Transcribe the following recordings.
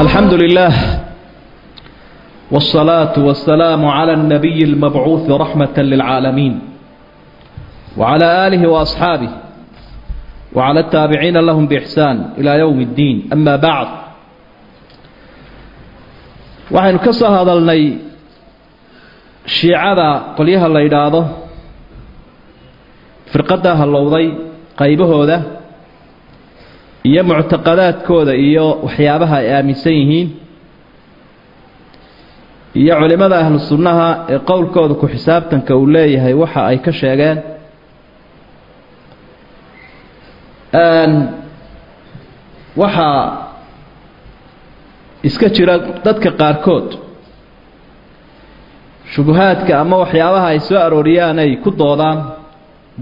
الحمد لله والصلاة والسلام على النبي المبعوث رحمة للعالمين وعلى آله وأصحابه وعلى التابعين لهم بإحسان إلى يوم الدين أما بعد waxaynu ka soo hadalnay shiicada qolyaha la yidhaahdo firqadda hallowday qaybahooda iyo muctaqadaadkooda iyo waxyaabaha ay aaminsan yihiin iyo culimmada ahlu sunnaha ee qowlkooda ku xisaabtanka uu leeyahay waxa ay ka sheegeen. Waxaa iska jira dadka qaarkood shubuhaadka ama waxyaabaha ay soo arooriyaan ay ku doodaan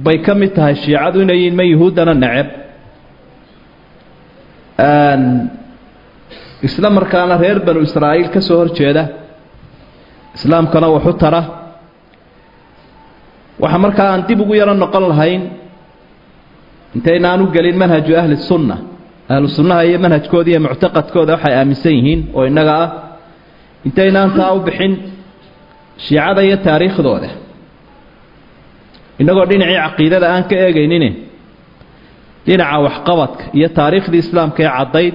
bay ka mid tahay shiicadu inay yihiin ma yuhuuddana neceb isla markaana reer banu israa'iil ka soo hor jeeda islaamkana waxu tara. Waxa markaa aan dib ugu yaro noqon lahayn intaynaan u gelin manhaju ahli sunna. Ahlu sunnaha iyo manhajkooda iyo muctaqadkooda waxay aaminsan yihiin oo innaga ah. Intaynaan taa u bixin shiicada iyo taariikhdooda. Innagoo dhinacii caqiidada aan ka eegaynin dhinaca waxqabadka iyo taariikhdii islaamka ee caddayd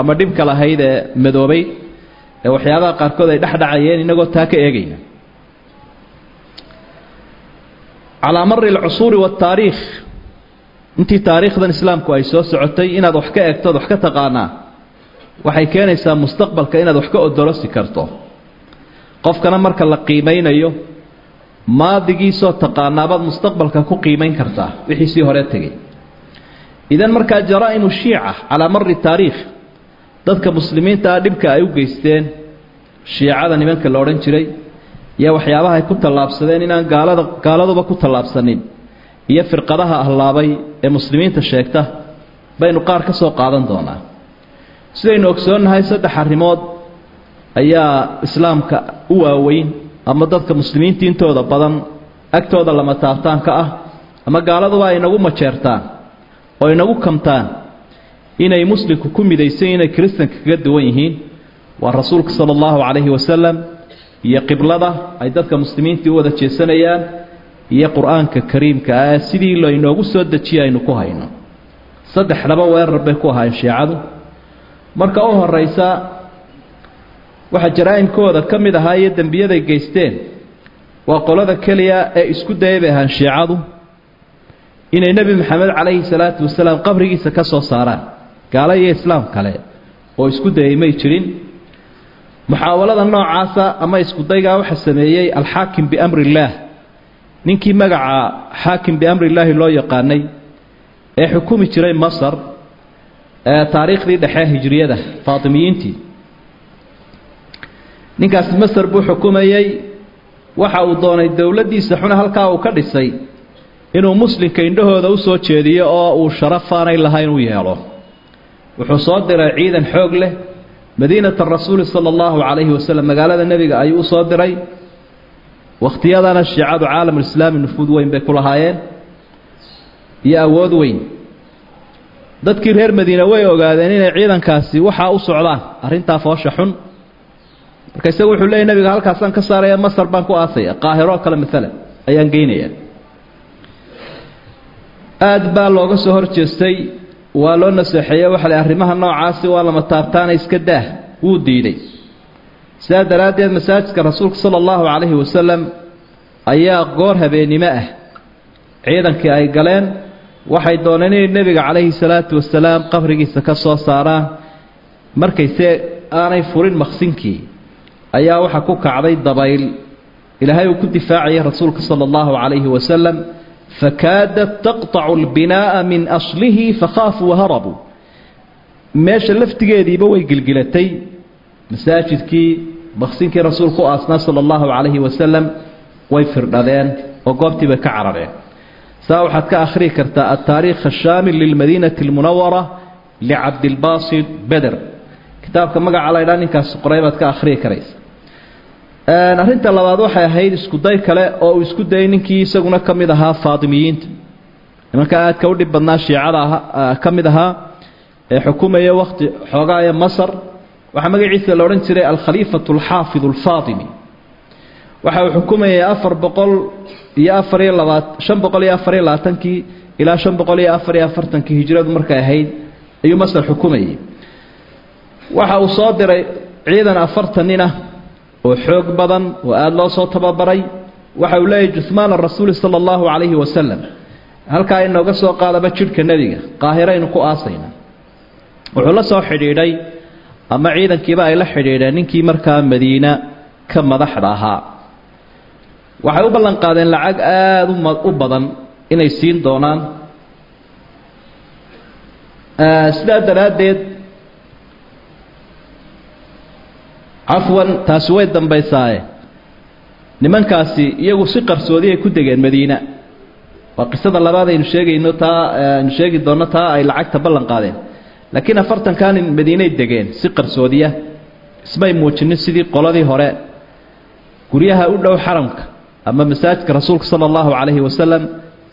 ama dhibka lahayd ee madoobay ee waxyaabaha qaarkood ay dhexdhacayeen innagoo taa ka eegayna. Calaa mari alcusuuri waataariikh intii taariikhdan islaamku ay soo socotay inaad wax ka eegtood wax ka taqaanaa waxay keenaysaa mustaqbalka inaad wax ka odorosi karto. Qofkana marka la qiimaynayo maadigiisoo taqaanaabaad mustaqbalka ku qiimayn kartaa wixiisii hore tegay idan markaa jaraa'imu shiica calaa mari taariikh dadka muslimiinta ah dhibka ay u geysteen shiicada nimanka la odhan jiray iyo waxyaabaha ay ku tallaabsadeen inaan gaalada gaaladuba ku tallaabsanin iyo firqadaha ahlaabay ee muslimiinta sheegta baynu qaar ka soo qaadan doonaa. Sidaynu ogsoonnahay saddex arrimood ayaa islaamka u waaweyn ama dadka muslimiinta intooda badan agtooda lama taabtaanka ah ama gaaladuba ay inagu majeertaan oo inagu kamtaan inay muslimku ku midaysan inay kiristanka kaga duwan yihiin. Waa rasuulka sala allahu calayhi wasalam iyo qiblada ay dadka muslimiintii u wada jeesanayaan iyo qur'aanka kariimka ah. Sidii laynoogu soo dejiya aynu ku hayno. Saddexdaba weerar bay ku ahaayeen shiicadu. Marka u horeysa waxaa jaraa'imkooda ka mid ahaa iyo dembiyaday geysteen waa qolada keliya ee isku dayay bay ahaan shiicadu inay nebi maxamed calayhi salaatu wasalaam qabrigiisa ka soo saaraan. Gaalo iyo islaam kale oo isku dayay may jirin. Muxaawalada noocaasa ama iskudaygaa waxaa sameeyey alxaakim biamri illaah. Ninkii magaca xaakim biamri illaahi loo yaqaanay ee xukumi jiray masar ee taariikhdii dhexe hijriyada faatimiyiintii. Ninkaasi masar buu xukumayey waxa uu doonay dowladdiisa xuna halkaa uu ka dhisay inuu muslimka indhahooda u soo jeediyo oo uu sharafaanay lahayn u yeelo. Wuxuu soo diray ciidan xoog leh. Madiinata rasuuli sala allahu calayhi wasalam magaalada nebiga ayuu u soo diray. Wakhtiyadana shiicadu caalamulislaami nufuud weyn bay ku lahaayeen. Iyo awood weyn. Dadkii reer madiine way ogaadeen inay ciidankaasi waxaa u socdaan. Arrintaa foosha xun. Marka isagu wuxuu leeyay nebiga halkaasaan ka saaraya masar baan ku aasaya. Qaahiro kale maalan ayaan geynaya aad baa looga soo hor jeestay. Waa loo naseexeeye waxa la arrimaha noocaasi waa lama taabtaana iska daah wuu diiday. Sidaa daraaddeed masaajidka rasuulka sala allahu calayhi wasalam ayaa goor habeennimo ah. Ciidankii ay galeen waxay dooneen inay nebiga calayhi salaatu wasalaam qabrigiisa ka soo saaraan. Markayse aanay furin maqsinkii ayaa waxaa ku kacday dabayl. Ilaahay uu ku difaacayay rasuulka sala allahu calayhi wasalam fakaadat taqtacu albinaa'a min aslihi fakhaafuu waharabuu meesha laftigeediiba way gilgilatay masaajidkii maqsinkii rasuulku u aasnaa sala allahu calayhi wasalam way firdhadeen oo goobtii bay ka carareen saa waxaad ka akhriyi kartaa altaariikh ashaamil lilmadiinati almunawara licabdilbaasit beder kitaabka magaca laydhaa ninkaas qoray baad ka akhriyi karaysa arrinta labaad waxay ahayd iskuday kale oo uu isku dayay ninkii isaguna ka mid ahaa faatimiyiinta. Nimanka aadka u dhib badnaa shiicada ka mid ahaa ee xukumaya wakhti xoogaa ee masar waxaa magaciisa la odhan jiray alkhaliifatu alxaafid alfaatimi waxa uu xukumayay afar boqol iyo afar iyo labaat shan boqol iyo afar iyo labaatankii ilaa shan boqol iyo afar iyo afartankii hijradu markay ahayd ayuu masar xukumayay. Waxa uu soo diray ciidan afartan nin ah oo xoog badan oo aada loo soo tababaray waxa uu leeyahy juhmaan arasuuli sala allahu calayhi wasalam halkaa inooga soo qaadaba jidhka nebiga qaahiraynu ku aasayna. Wuxuu la soo xidhiidhay ama ciidankiiba ay la xidhiidheen ninkii markaa madiina ka madaxda ahaa. Waxay u ballan qaadeen lacag aada u badan inay siin doonaan. Sidaa daraaddeed cafwan taasi way dambaysaaye nimankaasi iyagu si qarsoodi ay ku degeen madiina. Waa qisada labaad aynu sheegayno taa aynu sheegi doonno taa ay lacagta ballan qaadeen. Laakiin afartankan madiinay degeen si qarsoodiya. Ismay muujinin sidii qoladii hore. Guryaha u dhow xaramka ama masaajidka rasuulka sala allahu calayhi wasalam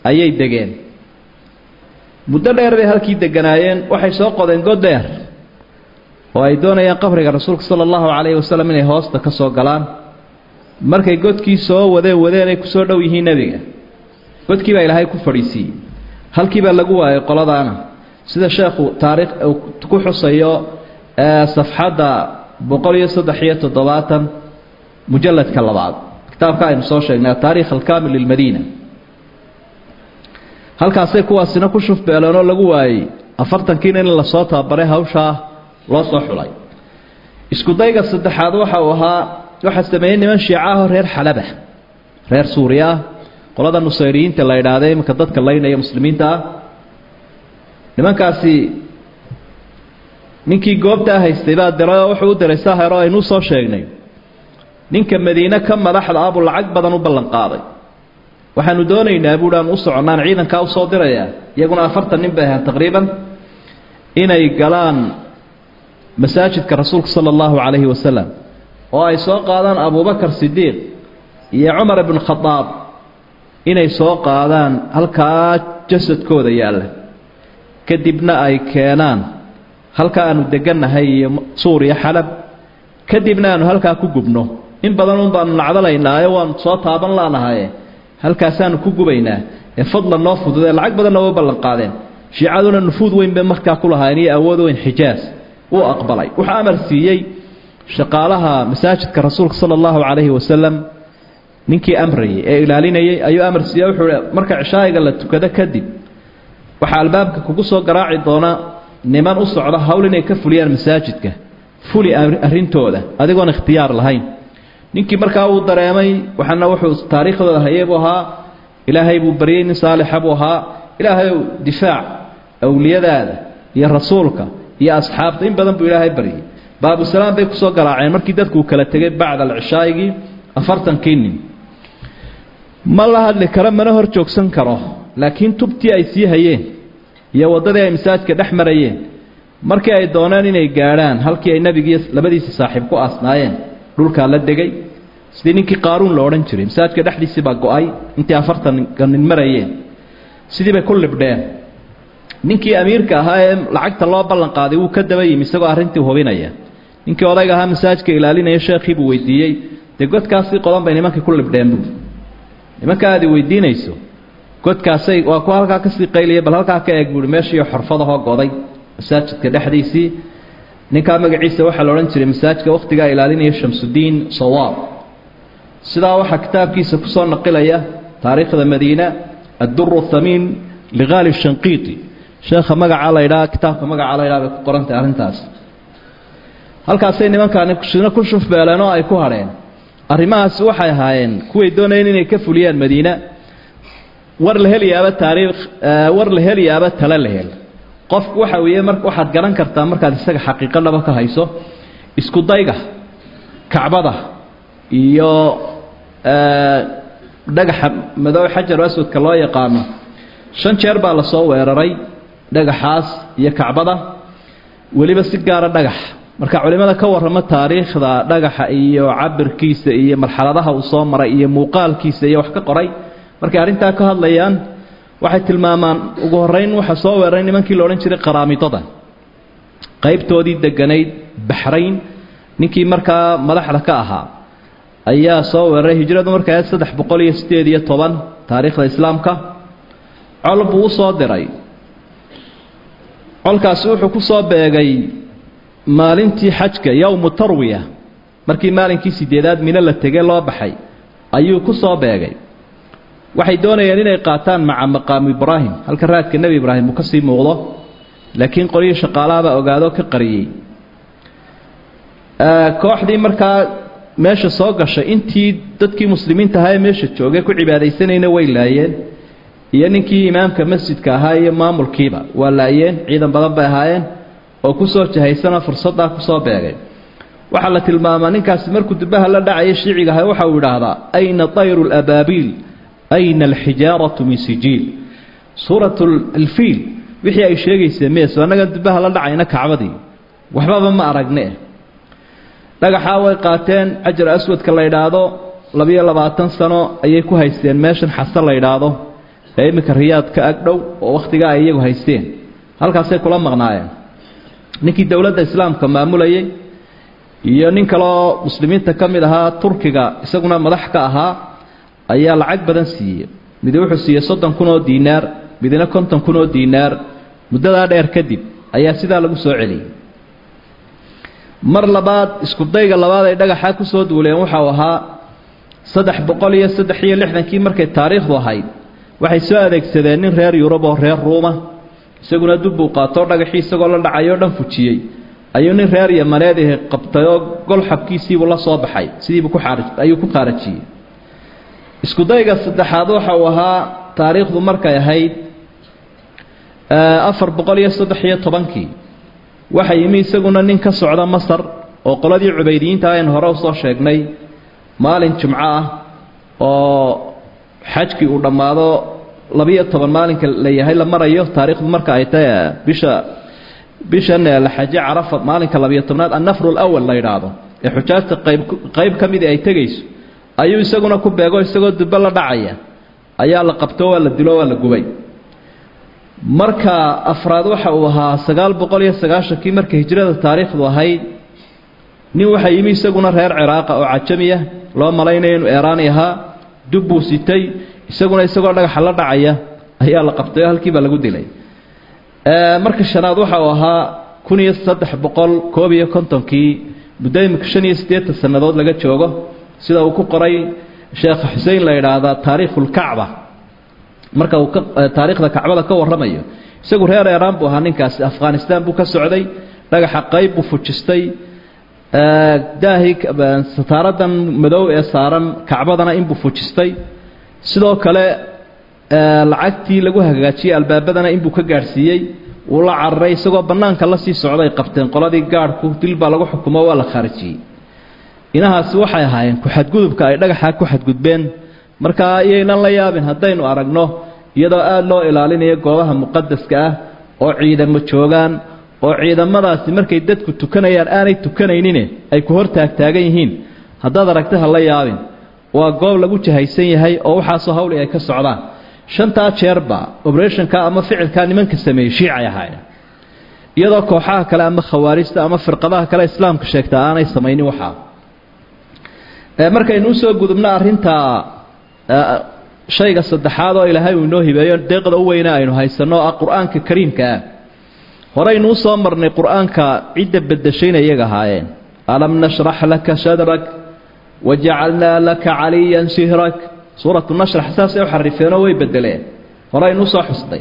ayay degeen. Muddo dheer bay halkii deganaayeen waxay soo qodeen god dheer oo ay doonayaan qabriga rasuulka sala allahu calayhi wasalam inay hoosta ka soo galaan. Markay godkii soo wadeen wadeen ay ku soo dhow yihiin nebiga. Godkii baa ilaahay ku fadhiisiiyey halkii baa lagu waayay qoladaana. Sida sheekhu taariikh ku xusayo safxadda boqol iyo saddex iyo toddobaatan mujalladka labaad. Kitaabka aynu soo sheegnay ataarikh alkaamil lilmadiina. Halkaasay kuwaasina ku shufbeeleenoo lagu waayey afartankiina in la soo tababaray hawshaa loo soo xulay. Isku dayga saddexaad waxa uu ahaa waxaa sameeyey niman shiicaahoo reer xalaba reer suuriya. Ah qolada nusayriyiinta la idhaahday iminka dadka laynaya muslimiinta ah. Nimankaasi ninkii goobtaa haystay baa diray oo wuxuu u diray sahero aynuu soo sheegnay. Ninka madiine ka madaxda ah buu lacag badan u ballan qaaday. Waxaanu doonaynaa buuhi aan u soconnaan ciidankaa u soo dirayaa iyaguna afartan nin bay ahaan taqriiban. Inay galaan masaajidka rasuulka sala allahu calayhi wasalam oo ay soo qaadaan abubakar sidiiq iyo cumar ibn khadaab inay soo qaadaan halkaa jasadkooda yaalla kadibna ay keenaan halkaa aanu degannahay iyo suuriya xalab. Kadibna aanu halkaa ku gubno. In badan un baanu nacdalaynaayo waanu soo taaban laanahaye. Halkaasaanu ku gubaynaa. Ee fadlan noo fududee lacag badanna way ballan qaadeen shiicaduna nufuud weyn bay markaa ku lahaayeen iyo awood weyn xijaas wuu aqbalay. Wuxuu amar siiyey shaqaalaha masaajidka rasuulka sala allahu calayhi wasalam ninkii amrayay ee ilaalinayay ayuu amar siiyey. Wuxuu marka cishaayiga la tukado kadib waxaa albaabka kugu soo garaaci doona niman u socda hawl inay ka fuliyaan masaajidka. Fuli arrintooda adigoon ikhtiyaar lahayn. Ninkii markaa uu dareemay waxaana wuxuu taariikhdooda hayay buu ahaa ilaahay buu baryey nin saalixa buu ahaa. Ilaahay difaac awliyadaada iyo rasuulka iyo asxaabta. In badan buu ilaahay baryay baabusalaam bay ku soo garaaceen markii dadkuu kala tegay bacda alcishaayigii afartankii nin ma la hadli karo mana hor joogsan karo. Laakiin tubtii ay sii hayeen iyo waddadii ay masaajidka dhex marayeen. Markii ay dooneen inay gaadhaan halkii ay nebigiiyo labadiisii saaxiib ku aasnaayeen dhulkaa la degay. Sidii ninkii qaaruun la odhan jiray masaajidka dhexdiisii baa go'ay intii afartanka nin marayeen. Sidii bay ku libdheen ninkii amiirka ahaa ee lacagta loo ballan qaaday wuu ka daba yimi isagoo arrintii hubinaya. Ninkii odayga ahaa masaajidka ilaalinaya sheekhii buu weydiiyey dee godkaasii qodan bay nimankii ku libdheen buui nimanka aad i weydiinayso godkaasay waa ku halkaa ka sii qaylaya bal halkaa ka eeg buui meeshiiyo xorfadahoo goday masaajidka dhexdiisii. Ninkaa magaciisa waxaa la odhan jiray masaajidka wakhtigaa ilaalinaya shamsudiin sawaab. Sidaa waxaa kitaabkiisa ku soo naqilaya taariikhda madiina adduru thamiin ligaali shanqiiti sheekha magacaa la ydhaa kitaabka magacaa la ydhaa bay ku qorantahay arrintaas. Halkaasay nimankaani sina ku shufbeeleen oo ay ku hadheen arrimahaasi waxay ahaayeen kuway doonayeen inay ka fuliyaan madiina. War la heliyaaba taariikh war la heliyaaba tale la hel. Qofku waxa weeye mar waxaad garan kartaa markaad isaga xaqiiqo dhaba ka hayso isku dayga kacbada iyo dhagaxa madow xajaru aswadka loo yaqaano shan jeer baa la soo weeraray dhagaxaas iyo kacbada weliba si gaara dhagax. Marka culimada ka warramo taariikhda dhagaxa iyo cabirkiisa iyo marxaladaha uu soo maray iyo muuqaalkiisa iyo wax ka qoray markay arrintaa ka hadlayaan waxay tilmaamaan ugu horeyn waxaa soo weeraray nimankii la odhan jiray qaraamidada qaybtoodii deganayd baxrayn ninkii markaa madaxda ka ahaa ayaa soo weeraray hijradu markaa saddex boqol iyo sideed iyo toban taariikhda islaamka. Col buu u soo diray colkaasi wuxuu ku soo beegay maalintii xajka yowmu tarwiya. Markii maalinkii sideedaad mino la tegey loo baxay ayuu ku soo beegay. Waxay doonayeen inay qaataan maca maqaamu ibraahim. Halka raadka nebi ibraahim uu ka sii muuqdo laakiin qolyihii shaqaalahabaa ogaado ka qariyey. Kooxdii markaa meesha soo gashay intii dadkii muslimiinta ahaa ee meesha joogay ku cibaadaysanayna way laayeen iyo ninkii imaamka masjidka ahaa iyo maamulkiiba. Waa laayeen ciidan badan bay ahaayeen oo ku soo jahaysana fursaddaa ku soo beegay. Waxaa la tilmaamaa ninkaasi markuu dubaha la dhacaya shiiciga ahay waxa uu idhaahdaa ayna tayru labaabiil ayna alxijaaratu min sijiil? Suurat alfiil wixii ay sheegaysee mees annagan dubaha la dhacayna kacbadii. Waxbaba ma aragne dhagaxaa way qaateen cajar aswadka la yidhaahdo labiyo labaatan sano ayay ku haysteen meeshan xase la yidhaahdo ee iminka riyaad ka agdhow oo wakhtigaa ay iyagu haysteen. Halkaasay kula maqnaayeen. Ninkii dowladda islaamka maamulayay iyo nin kaleoo muslimiinta ka mid ahaa turkiga isaguna madax ka ahaa ayaa lacag badan siiyey. Midi wuxuu siiyey soddon kun oo diinaar midina konton kun oo diinaar. Muddadaa dheer kadib ayaa sidaa lagu soo celiyey. Mar labaad iskudayga labaad ay dhagaxaa ku soo duuleen waxau ahaa saddex boqol iyo saddex iyo lixdankii markay taariikhdu ahayd waxay soo adeegsadeen nin reer yurub oo reer ruuma isaguna dubbuu qaatoo dhagaxii isagoo la dhacayoo dhan fujiyey. Ayuu nin reer yamaneed ahi qabtay oo golxabkiisiibuu la soo baxay sidiibuu kuayuu ku qaarajiyey iskudayga saddexaad waxa uu ahaa taariikhdu markay ahayd afar boqol iyo saddex iyo tobankii. Waxa yimi isaguna nin ka socda masar oo qoladii cubaydiyiinta aynu hore u soo sheegnay maalin jimco ah oo xajkii uu dhammaado labiyo toban maalinka la yahay la marayo taariikhdu marka ay tahay bisha bishan xaje carafa maalinka labiyo tobnaad annafru lawal la yidhaahdo ee xujaajta qayb qayb ka midii ay tegayso ayuu isaguna ku beego isagoo dubbo la dhacaya ayaa la qabto waa la dilo waa la gubay. Marka afraad waxa uu ahaa sagaal boqol iyo sagaashankii marka hijrada taariikhdu ahayd nin waxaa yimi isaguna reer ciraaqa oo cajamiya loo malaynayo inuu eeraani ahaa dubbuu sitay isaguna isagoo dhagaxa la dhacaya ayaa la qabtay oo halkiibaa lagu dilay. Marka shanaad waxa ahaa kun iyo saddex boqol koob iyo kontonkii muddo imika shan iyo siddeetan sannadood laga joogo sida uu ku qoray sheekh xusein la yidhaahda taariikhulkacba marka uu taariikhda kacbada ka warramayo isagu reer eeraan buu ahaa ninkaasi afghanistan buu ka socday dhagaxa qayb buu fujistay sataaradan madow ee saaran kacbadana inbuu fujistay. Sidoo kale lacagtii lagu hagaajiyey albaabadana inbuu ka gaadhsiiyey. Wuu la cararay isagoo bannaanka la sii socday qabteen qoladii gaadhku dil baa lagu xukumo waa la khaarijiyey inahaasi waxay ahaayeen ku-xadgudubka ay dhagaxaa ku xadgudbeen. Markaa iyaynan la yaabin haddaynu aragno iyadoo aada loo ilaalinayo goobaha muqadaska ah oo ciidamo joogaan oo ciidamadaasi markay dadku tukanayaan aanay tukanaynin ay ku hor taagtaagan yihiin. Haddaad aragta ha la yaabin. Waa goob lagu jahaysan yahay oo waxaasoo hawli ay ka socdaan shantaa jeerba oberationka ama ficilkaa nimanka sameeyey shiicay ahaayeen. Iyadoo kooxaha kale ama khawaarijta ama firqadaha kale islaamka sheegta aanay samaynin waxaa markaynu u soo gudubno arrinta shayga saddexaad oo ilaahay uu inoo hibeeyo deeqda u weyne aynu haysanno ah qur'aanka kariimka ah horeynu u soo marnay qur'aanka cidda bedeshayna iyaga ahaayeen alam nashrax laka sadrak wajacalnaa laka caliyan sihrak suuratu nashrax saasay u xarifeenoo way bedeleen horeynu u soo xusnay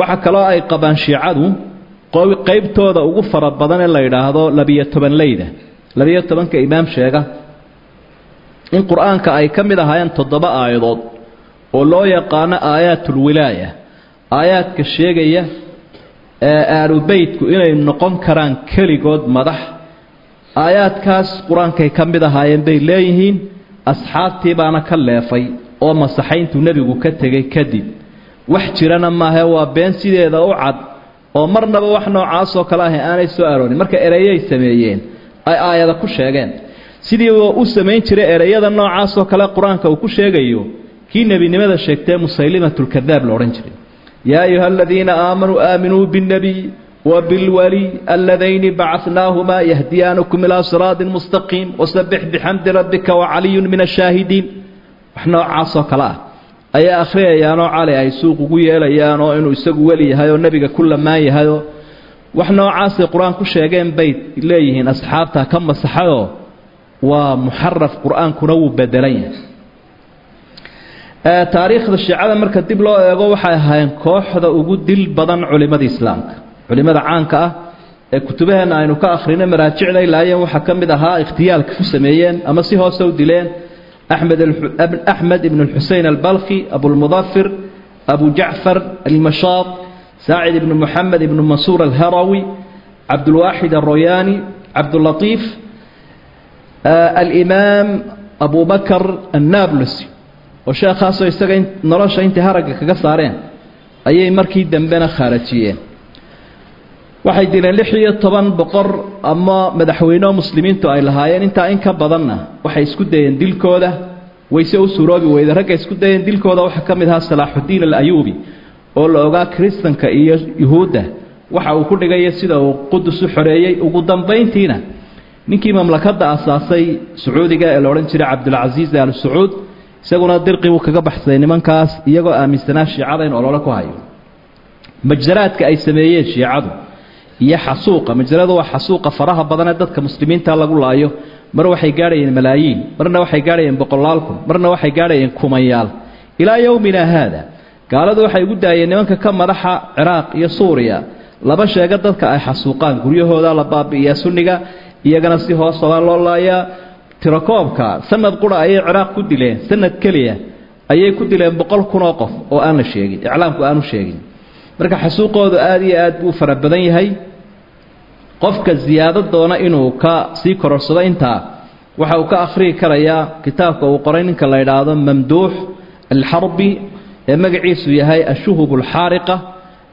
waxa kaloo ay qabaan shiicadu qaybtooda ugu fara badan ee la yidhaahdo labiyo toban leyda. Labiyo tobanka imaam sheega. In qur'aanka ay ka mid ahaayeen toddoba aayadood oo loo yaqaano aayaatulwilaaya. Aayaadka sheegaya ee aalubeytku inay noqon karaan keligood madax. Aayaadkaas qur'aankay ka mid ahaayeen bay leeyihiin asxaabtii baana ka leefay oo masaxayntuu nebigu ka tegay kadib. Wax jirana maahe waa been sideeda u cad oo marnaba wax noocaasoo kale ahi aanay soo aroorin marka ereyay sameeyeen ay aayada ku sheegeen. Sidii u samayn jiray ereyada noocaasoo kale qur'aanka uu ku sheegayo kii nebinimada sheegtee musaylimatulkadaab la odhan jiray yaa ayuha aladiina aamanuu aaminuu biاnnebiy وبالولي اللذين بعثناهما يهديانكم إلى صراط مستقيم وسبح بحمد ربك وعلي من الشاهدين وحنا عاصو كلا أي أخرية يا نوع علي أي سوق قوية يا نوع إنه يسوق ولي هاي والنبي كل ما يهاي وحنا عاصي قرآن كل شيء بيت إليه أصحابته كم صحيو ومحرف قرآن كنو بدلين taariikhda shiicada marka dib loo eego waxay ahaayeen kooxda ugu dil badan culimada islaamka. Culimada caanka ah ee kutubaheenna aynu ka akhrina maraajicday laayeen waxaa ka mid ahaa ikhtiyaalka ku sameeyeen ama si hoose u dileen axmed axmed ibn xusein albalkhi abulmudafir abu jacfar almashaad saacid ibn moxamed ibn mansuur alharawi cabdulwaaxid alroyaani cabdulatiif alimaam abu bakar annablusi oo sheekhaasoo isaga nolosha intay haragga kaga saareen ayay markii dambena khaarajiyeen. Waxay dileen lix iyo toban boqor ama madaxweyneo muslimiintu ay lahaayeen. Intaa in ka badanna waxay isku dayeen dilkooda. Wayse u suuroobi weyda. Ragga isku dayeen dilkooda waxaa ka mid ahaa salaaxuddiin alayuubi oo la ogaa kiristanka iyo yuhuudda. Waxa uu ku dhigaya sida uu qudus u xoreeyey. Ugu dambayntiina ninkii mamlakadda asaasay sacuudiga ee la odhan jiray cabdulcasiis al sacuud isaguna dirqi buu kaga baxsaday nimankaas iyagoo aaminsanaa shiicada in olole ku hayo. Majaraadka ay sameeyeen shiicadu iyo xasuuqa majaradu waa xasuuqa faraha badanee dadka muslimiinta lagu laayo. Mar waxay gaadhayeen malaayiin marna waxay gaadhayeen boqolaal kun marna waxay gaadhayeen kumayaal. Ilaa yowmina haada gaaladu waxay ugu daayeen nimanka ka madaxa ciraaq iyo suuriya. Laba sheega dadka ay xasuuqaan guryahooda la baabi'iyaa sunniga iyagana si hoosabaa loo laayaa tirakoobka sanad qura ayay ciraaq ku dileen sanad keliya ayay ku dileen boqol kun oo qof oo aan la sheegin iclaamku aanu sheegin. Marka xasuuqoodu aada iyo aad buu fara badan yahay. Qofka ziyaado doona inuu ka sii kororsado intaa waxa uu ka akhriyi karayaa kitaabka uu qoray ninka la yidhaahdo mamduux alxarbi ee magaciisu yahay ashuhub alxaariqa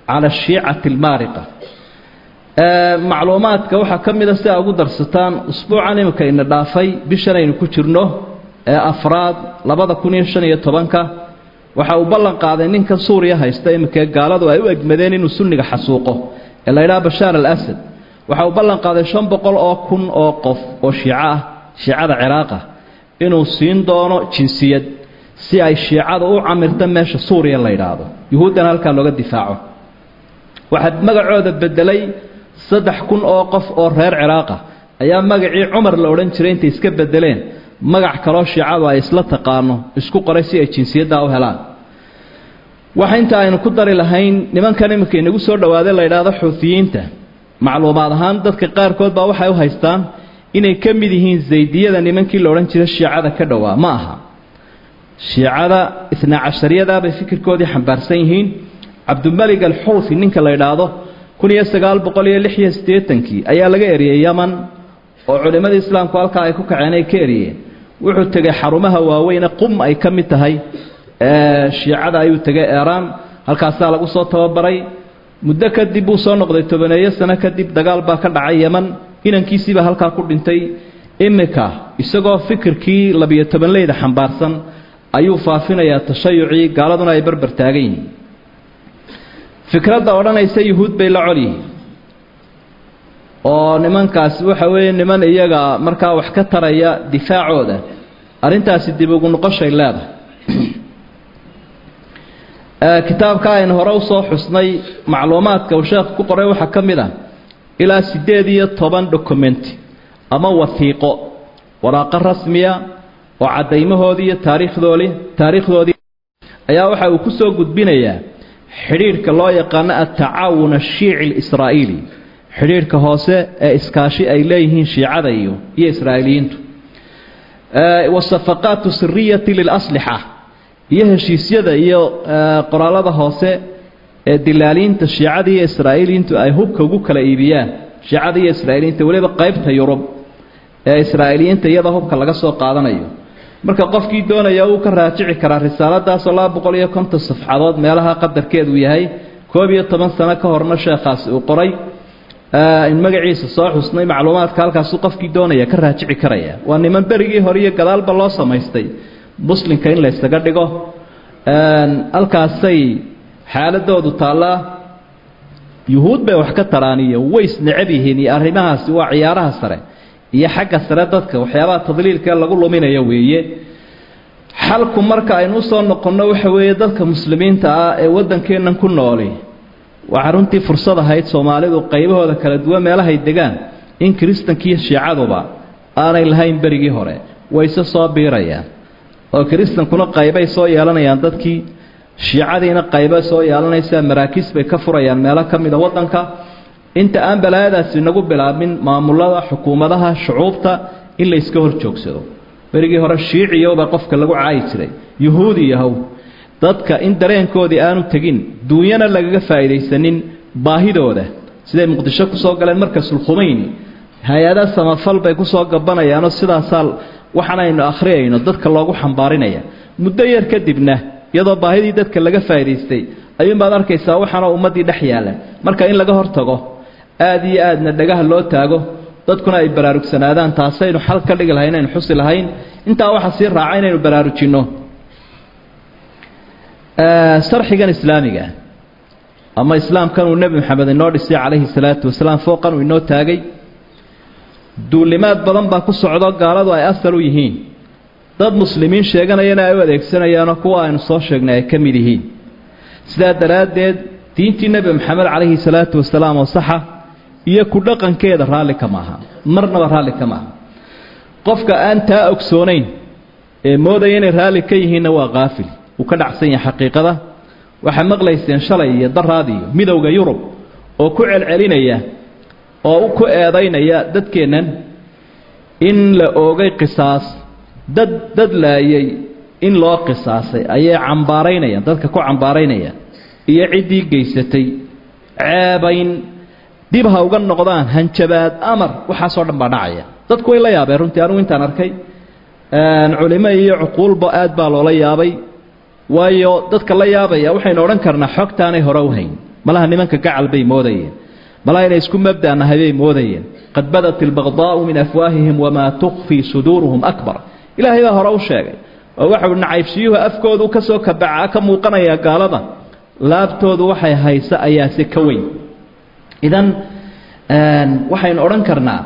cala ashiicati almaariqa macluumaadka waxaa ka mida si aa ugu darsataan usbuucan imika ina dhaafay bishan aynu ku jirno ee afraad labada kun iyo shan iyo tobanka waxa uu ballan qaaday ninka suuriya haysta imikaee gaaladu ay u egmadeen inuu sunniga xasuuqo ee la ydhaha bashaar al asad waxa uu ballan qaaday shan boqol oo kun oo qof oo shiico ah shiicada ciraaqa inuu siin doono jinsiyad si ay shiicada u camirto meesha suuriya la yidhaahdo. Yuhuuddana halkaa looga difaaco. Waxaa magacooda bedelay saddex kun oo qof oo reer ciraaqa ayaa magacii cumar la odhan jiray intay iska bedeleen. Magac kaloo shiicadu ay isla taqaano isku qoray si ay jinsiyaddaa u helaan. Waxa inta aynu ku dari lahayn nimankan iminka inagu soo dhowaaday la yidhaahdo xuutiyiinta macluumaad ahaan dadka qaarkood baa waxay u haystaan inay ka mid yihiin zaydiyada nimankii la odhan jiray shiicada ka dhowaa. Ma aha. Shiicada itnaa cashariyada bay fikirkoodii xambaarsan yihiin. Cabdimelig alxuufi ninka la yidhaahdo kun iyo sagaal boqol iyo lix iyo siddeetankii ayaa laga eriyey yaman oo culimmadii islaamku halkaa ay ku kaceen ay ka eriyeen. Wuxuu tegay xarumaha waaweyne qum ay ka mid tahay shiicada ayuu tegay eeraan halkaasaa lagu soo tababaray. Muddo kadib buu soo noqday tobaneeyo sano kadib dagaal baa ka dhacay yeman inankiisiibaa halkaa ku dhintay. Imika isagoo fikirkii labiyo tobanleyda xambaarsan ayuu faafinayaa tashayucii gaaladuna ay barbar taagan yihiin fikradda odhanaysa yuhuud bay la col yihiin. Oo nimankaasi waxa weeye niman iyaga markaa wax ka taraya difaacooda arrintaasi dib ugu noqoshay leedahay. Kitaabka aynu hore u soo xusnay macluumaadka uu sheekhu ku qoray waxaa ka mid ah ilaa siddeed iyo toban documenti ama wasiiqo waraaqo rasmiya oo caddaymahoodii iyo taariikhdoodii taariikhdoodii ayaa waxa uu ku soo gudbinayaa xidhiidhka loo yaqaano altacaawun ashiici alisraa'iili. Xidhiidhka hoose ee iskaashi ay leeyihiin shiicada iyo iyo israa'iiliyiintu. Wasafaqaatu siriyati lilaslixa. Iyo heshiisyada iyo qoraalada hoose ee dilaaliinta shiicada iyo israa'iiliyiintu ay hubka ugu kala iibiyaan. Shiicada iyo israa'iiliyiinta weliba qaybta yurub ee israa'iiliyiinta iyada hubka laga soo qaadanayo marka qofkii doonaya uu ka raajici karaa risaaladaasoo laba boqol iyo konton safxadood meelaha qadarkeedu yahay koob iyo toban sano ka horna sheekhaasi uu qoray. In magaciisa soo xusnay macluumaadka halkaasuu qofkii doonaya ka raajici karaya. Waa niman berigii hore iyo gadaalba loo samaystay muslimka in laysaga dhigo. Halkaasay xaaladoodu taallaa yuhuud bay wax ka taraan iyo ways necab yihiin iyo arrimahaasi waa ciyaaraha sare iyo xagga sare dadka waxyaabaha tadliilkae lagu luminayo weeye. Xalku marka aynu u soo noqonno waxa weeye dadka muslimiinta ah ee waddankeennan ku nooli. Waxaa runtii fursad ahayd soomaalidu qaybahooda kala duwan meelahay degaan. In kiristankiiyo shiicaduba aanay lahayn berigii hore wayse soo biirayaan. Oo kiristankuna qaybay soo yeelanayaan dadkii shiicadiina qayba soo yeelanaysaa maraakiis bay ka furayaan meelo ka mida waddanka inta aan balaayadaasi nagu bilaabin maamulada xukuumadaha shucuubta in la yska hor joogsado berigii hore shiiciyowba qofka lagu caayi jiray. Yuhuudi yahow dadka in dareenkoodii aanu tegin duunyana lagaga faa'iidaysanin baahidooda. Siday muqdisho ku soo galeen markasul khumeyni hay'ada samafal bay ku soo gabanayaanoo sidaasaa waxaan aynu akhriyayno dadka loogu xambaarinaya. Muddo yar kadibna iyadoo baahidii dadka laga faa'idaystay ayuunbaad arkaysaa waxaanoo ummaddii dhex yaalla. Marka in laga hortago aada iyo aadna dhagaha loo taago dadkuna ay baraarugsanaadaan taasaynu xal ka dhigi lahayn aynu xusi lahayn. Intaa waxaa sii raaca inaynu baraarujinno. Sarxigan islaamiga ama islaamkan uu nebi maxamed inoo dhisay calayhi salaatu wasalaam fooqan uu inoo taagay duulimaad badan baa ku socdo gaaladu ay asal u yihiin. Dad muslimiin sheeganayana ay u adeegsanayaanoo kuwa aynu soo sheegnay ay ka mid yihiin. Sidaa daraaddeed diintii nebi maxamed calayhi salaatu wasalaam oo saxa iyo ku dhaqankeeda raalli ka maaha. Marnaba raalli ka maaha. Qofka aan taa ogsoonayn ee moodaya inay raalli ka yihiinna waa kaafil uu ka dhacsan yahay xaqiiqada. Waxaa maqlayseen shalay iyo daraadiyo midowda yurub oo ku celcelinaya oo ku eedaynaya dadkeennan in la oogay qisaas. Dad dad laayay in loo qisaasay ayay cambaaraynayaan dadka ku cambaaraynaya iyo ciddii geysatay ceebayn dib ha uga noqdaan hanjabaad amar waxaasoo dhan baa dhacaya. Dadku way la yaabeen runtii anugu intaan arkay culimo iyo cuquulba aad baa loola yaabay. Waayo dadka la yaabaya waxaynu odhan karnaa xogtaanay hore u hayn. Malaha nimanka gacal bay moodayeen. Malaha inay isku mabdanahay bay moodayeen. Qad badat ilbaqdaa'u min afwaahihim wamaa tukfii suduuruhum akbar. Ilaahay baa hore u sheegay. Oo waxau nacaybsiyuhu afkoodu ka soo kabaca ka muuqanaya gaalada. Laabtoodu waxay haysa ayaase ka weyn idan waxaynu odhan karnaa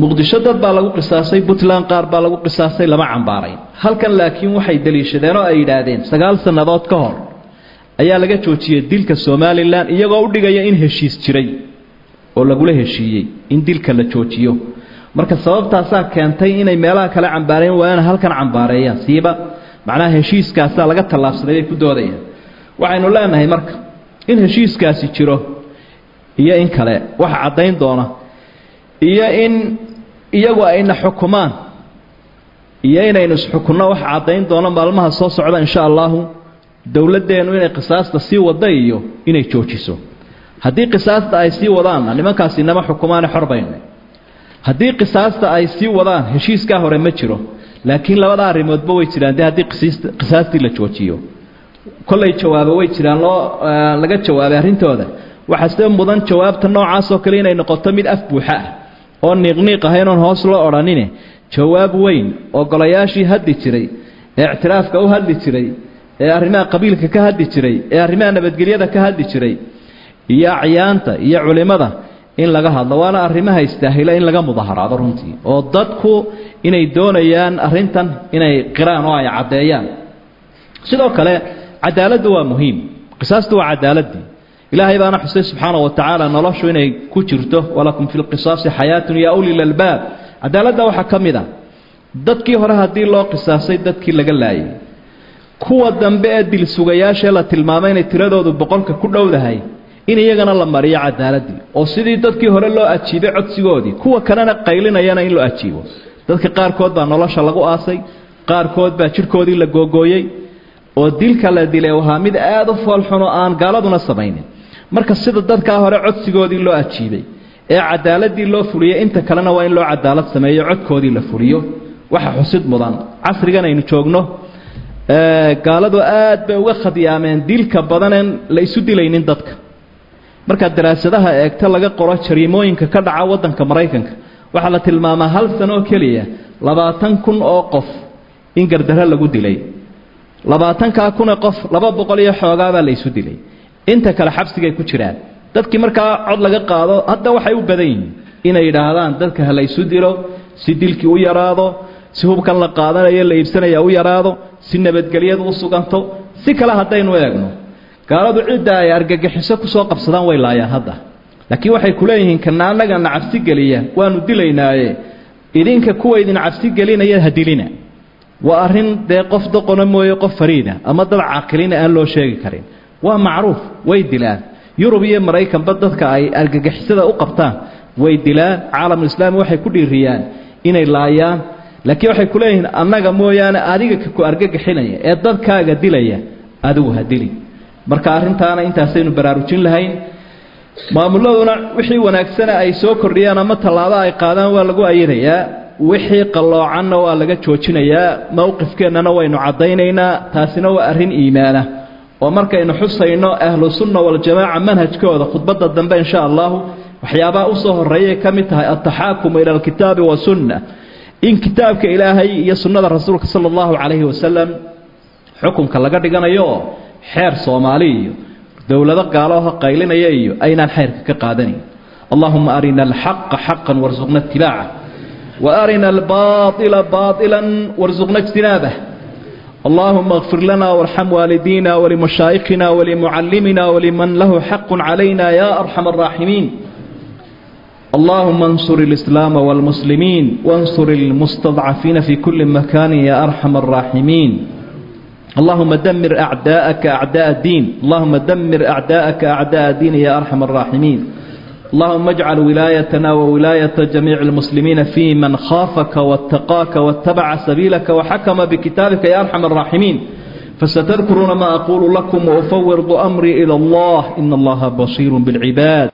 muqdisho dad baa lagu qisaasay puntland qaar baa lagu qisaasay lama cambaarayn. Halkan laakiin waxay daliishadeen oo ay yidhaahdeen sagaal sannadood ka hor ayaa laga joojiyey dilka somalilan iyagoo u dhigaya in heshiis jiray oo lagula heshiiyey in dilka la joojiyo. Marka sababtaasaa keentay inay meelaha kale cambaareen waana halkan cambaareeyaan siiba macnaha heshiiskaasaa laga tallaabsaday bay ku doodayaan. Waxaynu leenahay marka in heshiiskaasi jiro iyo in kale waxa caddayn doona iyo in iyagu ayna xukumaan iyo inaynu isxukunno waxa caddayn doono maalmaha soo socda insha allahu dowladdeennu inay qisaasta sii wadda iyo inay joojiso. Haddii qisaasta ay sii wadaanna nimankaasi inama xukumaane xor bayna haddii qisaasta ay sii wadaan heshiiskaa hore ma jiro laakiin labada arrimoodba way jiraan. Dee haddii qisaastii la joojiyo kollay jawaabo way jiraan loo laga jawaabay arrintooda waxaa sida mudan jawaabta noocaasoo kale inay noqoto mid af buuxa ah oo niiqniiq ahayn oon hoos loo odhanine. Jawaab weyn oo golayaashii hadli jiray ee ictiraafka u hadli jiray ee arrimaha qabiilka ka hadli jiray ee arrimaha nabadgelyada ka hadli jiray iyo acyaanta iyo culimmada in laga hadlo. Waana arrimaha istaahila in laga mudaharaado runtii oo dadku inay doonayaan arrintan inay qiraan oo ay caddeeyaan. Sidoo kale cadaaladdu waa muhiim. Qisaastu waa cadaaladii ilaahay baana xusay subxaana wa tacaala noloshu inay ku jirto walakum fi lqisaasi xayaatun yaa uli lalbaab cadaaladda waxaa ka mid a dadkii hore haddii loo qisaasay dadkii laga laayay. Kuwa dambe ee dilsugayaashee la tilmaamay inay tiradoodu boqolka ku dhowdahay in iyagana la mariyo cadaaladii oo sidii dadkii hore loo ajiibay codsigoodii kuwa kalena qaylinayana in loo ajiibo. Dadka qaarkood baa nolosha lagu aasay qaarkood baa jidhkoodii la googooyey oo dilka la dilay ahaa mid aada u foolxun oo aan gaaladuna samaynin marka sida dadkaa hore codsigoodii loo ajiibay ee cadaaladii loo fuliyey inta kalena waa in loo cadaalad sameeyo codkoodii la fuliyo. Waxa xusid mudan. Casrigan aynu joogno. Gaaladu aad bay uga khadyaameen dilka badaneen la isu dilaynin dadka. Markaad daraasadaha eegta laga qoro jariimooyinka ka dhaca waddanka maraykanka waxaa la tilmaamaa hal sanoo keliya labaatan kun oo qof in gardarro lagu dilay. Labaatankaa kunee qof laba boqol iyo xoogaabaa la isu dilay inta kale xabsigay ku jiraan. Dadkii markaa cod laga qaado hadda waxay u badan yihiin inay yidhaahdaan dadka ha laysu dilo si dilkii u yaraado si hubkan la qaadanayo la iibsanaya u yaraado si nabadgelyadu u suganto si kale haddaynu eegno. Gaaladu cidda ay argagixiso ku soo qabsadaan way laayaan hadda. Laakiin waxay ku leeyihiin kana annagana cabsi geliya waanu dilaynaaye. Idinka kuwa idin cabsi gelinaya ha dilina. Waa arrin dee qof doqona mooye qof fariida ama dad caaqilina aan loo sheegi karin waa macruuf way dilaan. Yurub iyo maraykanba dadka ay argagixisada u qabtaan way dilaan. Caalamulislaami waxay ku dhiiriyaan inay laayaan. Laakiin waxay ku leeyihiin annaga mooyaane adiga ku argagixinaya ee dadkaaga dilaya adigu ha dili marka arrintaana intaasaynu baraarujin lahayn maamuladuna wixii wanaagsana ay soo kordhiyaan ama tallaabo ay qaadaan waa lagu ayirayaa wixii qalloocanna waa laga joojinayaa. Mowqifkeennana waynu caddaynaynaa. Taasina waa arrin iimaana oo markaynu xusayno ahlu sunna waljamaaca manhajkooda khudbadda dambe insha allahu waxyaabaha u soo horreeyay ka mid tahay altaxaakumu ila alkitaabi wasunna in kitaabka ilaahay iyo sunnada rasuulka sala allahu calayhi wasalam xukunka laga dhiganayo oo xeer soomaali iyo dowlado gaaloha qaylinaya iyo aynaan xeyrka ka qaadanayn allahuma arina alxaqa xaqan warsuqna itibaaca wa arina albaaila baailan warsuqna ijtinaabah اللهم اغفر لنا وارحم والدينا ولمشايخنا ولمعلمنا ولمن له حق علينا يا أرحم الراحمين اللهم انصر الإسلام والمسلمين وانصر المستضعفين في كل مكان يا أرحم الراحمين اللهم دمر أعداءك أعداء الدين اللهم دمر أعداءك أعداء الدين يا أرحم الراحمين اللهم اجعل ولايتنا وولاية جميع المسلمين في من خافك واتقاك واتبع سبيلك وحكم بكتابك يا أرحم الراحمين فستذكرون ما أقول لكم وأفوض أمري إلى الله إن الله بصير بالعباد